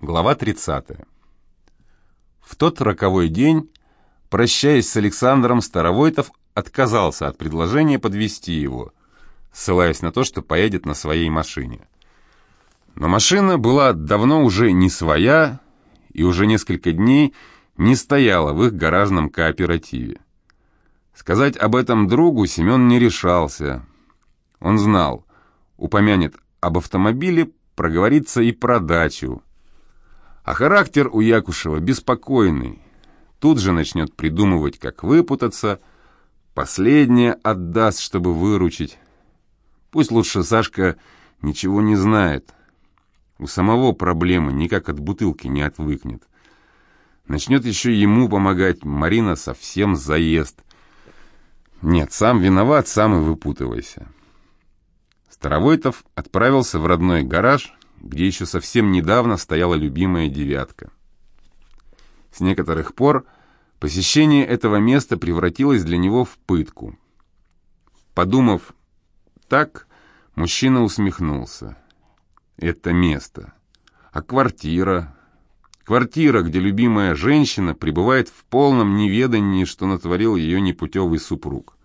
Глава 30. В тот роковой день, прощаясь с Александром, Старовойтов отказался от предложения подвести его, ссылаясь на то, что поедет на своей машине. Но машина была давно уже не своя и уже несколько дней не стояла в их гаражном кооперативе. Сказать об этом другу Семен не решался. Он знал, упомянет об автомобиле, проговорится и про дачу, а характер у Якушева беспокойный. Тут же начнет придумывать, как выпутаться, последнее отдаст, чтобы выручить. Пусть лучше Сашка ничего не знает. У самого проблемы никак от бутылки не отвыкнет. Начнет еще ему помогать, Марина совсем заест. Нет, сам виноват, сам и выпутывайся. Старовойтов отправился в родной гараж, где еще совсем недавно стояла любимая девятка. С некоторых пор посещение этого места превратилось для него в пытку. Подумав так, мужчина усмехнулся. Это место. А квартира? Квартира, где любимая женщина пребывает в полном неведании, что натворил ее непутевый супруг.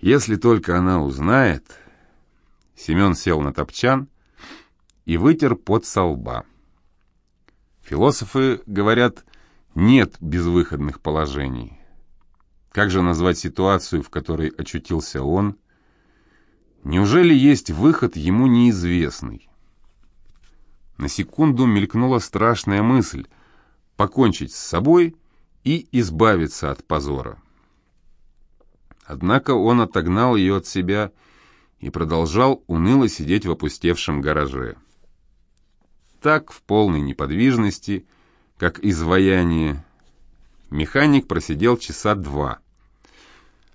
Если только она узнает... Семен сел на топчан и вытер пот со лба. Философы говорят, нет безвыходных положений. Как же назвать ситуацию, в которой очутился он? Неужели есть выход ему неизвестный? На секунду мелькнула страшная мысль — покончить с собой и избавиться от позора. Однако он отогнал ее от себя и продолжал уныло сидеть в опустевшем гараже так, в полной неподвижности, как изваяние. Механик просидел часа два.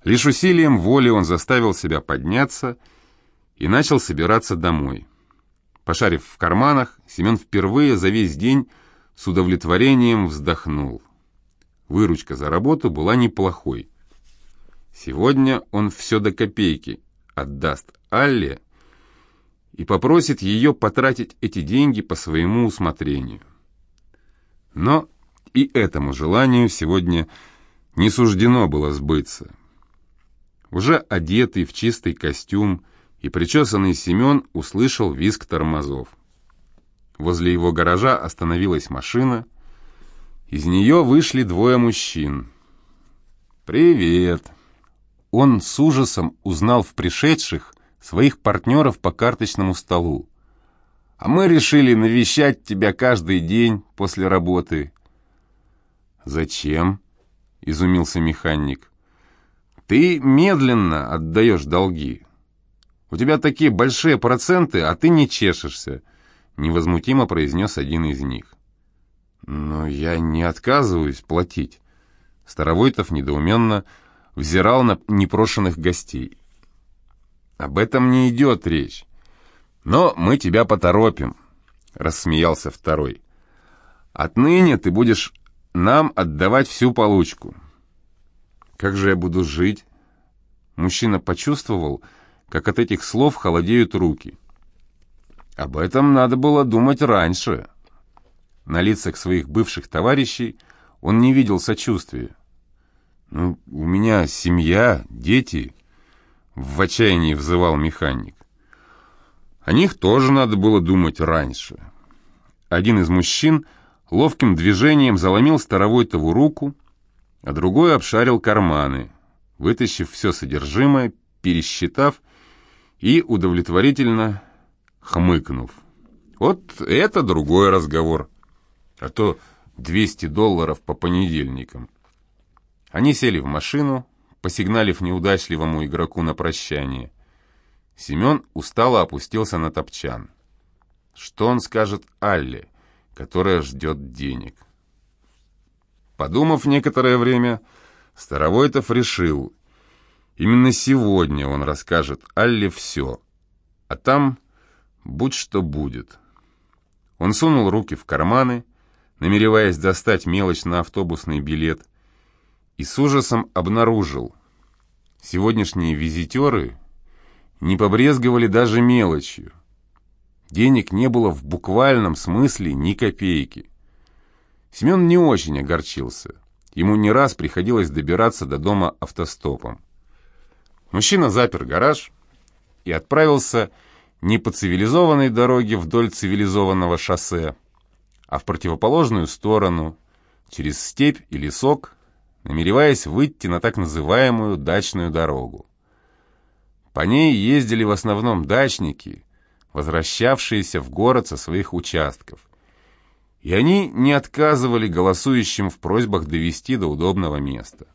Лишь усилием воли он заставил себя подняться и начал собираться домой. Пошарив в карманах, Семен впервые за весь день с удовлетворением вздохнул. Выручка за работу была неплохой. Сегодня он все до копейки отдаст Алле и попросит ее потратить эти деньги по своему усмотрению. Но и этому желанию сегодня не суждено было сбыться. Уже одетый в чистый костюм и причесанный Семен услышал визг тормозов. Возле его гаража остановилась машина. Из нее вышли двое мужчин. «Привет!» Он с ужасом узнал в пришедших своих партнеров по карточному столу. А мы решили навещать тебя каждый день после работы. Зачем? Изумился механик. Ты медленно отдаешь долги. У тебя такие большие проценты, а ты не чешешься, невозмутимо произнес один из них. Но я не отказываюсь платить. Старовойтов недоуменно взирал на непрошенных гостей. Об этом не идет речь. Но мы тебя поторопим, рассмеялся второй. Отныне ты будешь нам отдавать всю получку. Как же я буду жить? Мужчина почувствовал, как от этих слов холодеют руки. Об этом надо было думать раньше. На лицах своих бывших товарищей он не видел сочувствия. «Ну, у меня семья, дети», в отчаянии взывал механик. О них тоже надо было думать раньше. Один из мужчин ловким движением заломил Старовойтову руку, а другой обшарил карманы, вытащив все содержимое, пересчитав и удовлетворительно хмыкнув. Вот это другой разговор. А то 200 долларов по понедельникам. Они сели в машину, посигналив неудачливому игроку на прощание. Семен устало опустился на топчан. Что он скажет Алле, которая ждет денег? Подумав некоторое время, Старовойтов решил, именно сегодня он расскажет Алле все, а там будь что будет. Он сунул руки в карманы, намереваясь достать мелочь на автобусный билет, и с ужасом обнаружил. Сегодняшние визитеры не побрезговали даже мелочью. Денег не было в буквальном смысле ни копейки. Семен не очень огорчился. Ему не раз приходилось добираться до дома автостопом. Мужчина запер гараж и отправился не по цивилизованной дороге вдоль цивилизованного шоссе, а в противоположную сторону, через степь и лесок, намереваясь выйти на так называемую дачную дорогу. По ней ездили в основном дачники, возвращавшиеся в город со своих участков. И они не отказывали голосующим в просьбах довести до удобного места.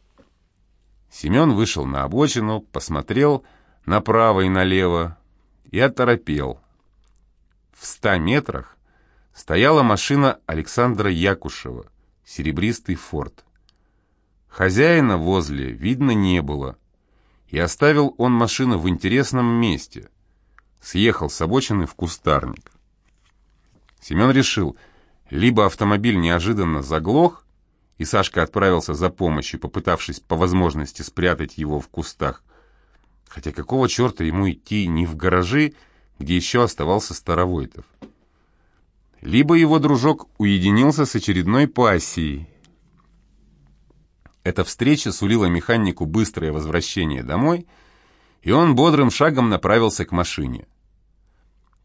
Семен вышел на обочину, посмотрел направо и налево и оторопел. В ста метрах стояла машина Александра Якушева, серебристый форт. Хозяина возле видно не было, и оставил он машину в интересном месте. Съехал с обочины в кустарник. Семен решил, либо автомобиль неожиданно заглох, и Сашка отправился за помощью, попытавшись по возможности спрятать его в кустах. Хотя какого черта ему идти не в гаражи, где еще оставался Старовойтов? Либо его дружок уединился с очередной пассией, эта встреча сулила механику быстрое возвращение домой, и он бодрым шагом направился к машине.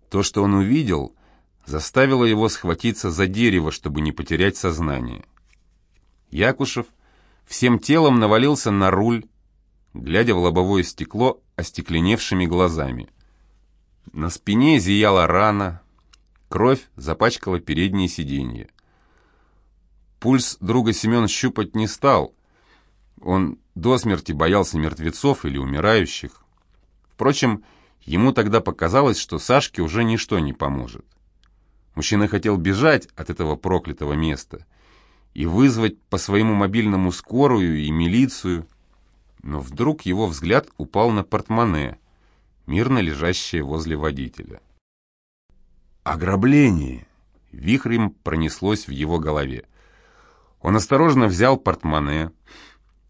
То, что он увидел, заставило его схватиться за дерево, чтобы не потерять сознание. Якушев всем телом навалился на руль, глядя в лобовое стекло остекленевшими глазами. На спине зияла рана, кровь запачкала переднее сиденье. Пульс друга Семен щупать не стал, он до смерти боялся мертвецов или умирающих. Впрочем, ему тогда показалось, что Сашке уже ничто не поможет. Мужчина хотел бежать от этого проклятого места и вызвать по своему мобильному скорую и милицию, но вдруг его взгляд упал на портмоне, мирно лежащее возле водителя. Ограбление! Вихрем пронеслось в его голове. Он осторожно взял портмоне,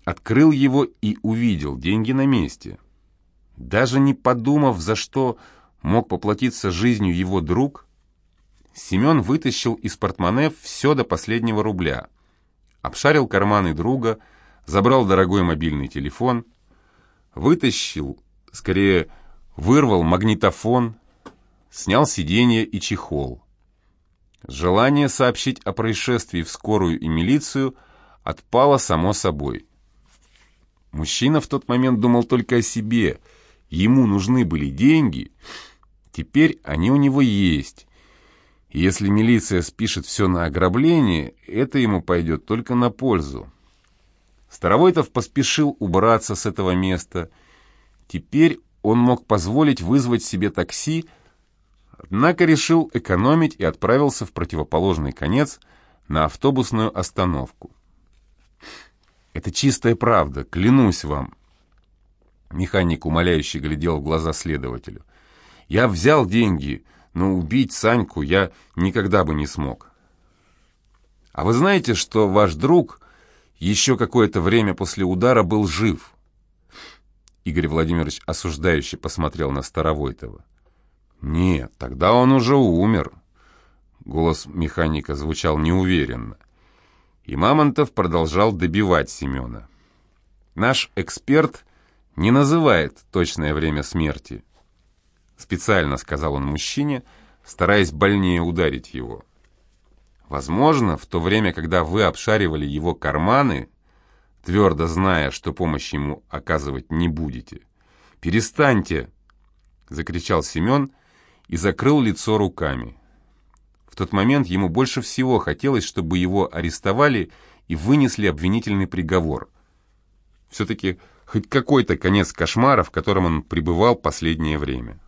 открыл его и увидел деньги на месте. Даже не подумав, за что мог поплатиться жизнью его друг, Семен вытащил из портмоне все до последнего рубля, обшарил карманы друга, забрал дорогой мобильный телефон, вытащил, скорее вырвал магнитофон, снял сиденье и чехол. Желание сообщить о происшествии в скорую и милицию отпало само собой. Мужчина в тот момент думал только о себе. Ему нужны были деньги. Теперь они у него есть. Если милиция спишет все на ограбление, это ему пойдет только на пользу. Старовойтов поспешил убраться с этого места. Теперь он мог позволить вызвать себе такси, однако решил экономить и отправился в противоположный конец на автобусную остановку. Это чистая правда, клянусь вам. Механик умоляюще глядел в глаза следователю. Я взял деньги, но убить Саньку я никогда бы не смог. А вы знаете, что ваш друг еще какое-то время после удара был жив? Игорь Владимирович осуждающе посмотрел на Старовойтова. «Нет, тогда он уже умер». Голос механика звучал неуверенно. И Мамонтов продолжал добивать Семена. Наш эксперт не называет точное время смерти. Специально сказал он мужчине, стараясь больнее ударить его. Возможно, в то время, когда вы обшаривали его карманы, твердо зная, что помощь ему оказывать не будете, «Перестаньте!» — закричал Семен и закрыл лицо руками тот момент ему больше всего хотелось, чтобы его арестовали и вынесли обвинительный приговор. Все-таки хоть какой-то конец кошмара, в котором он пребывал последнее время.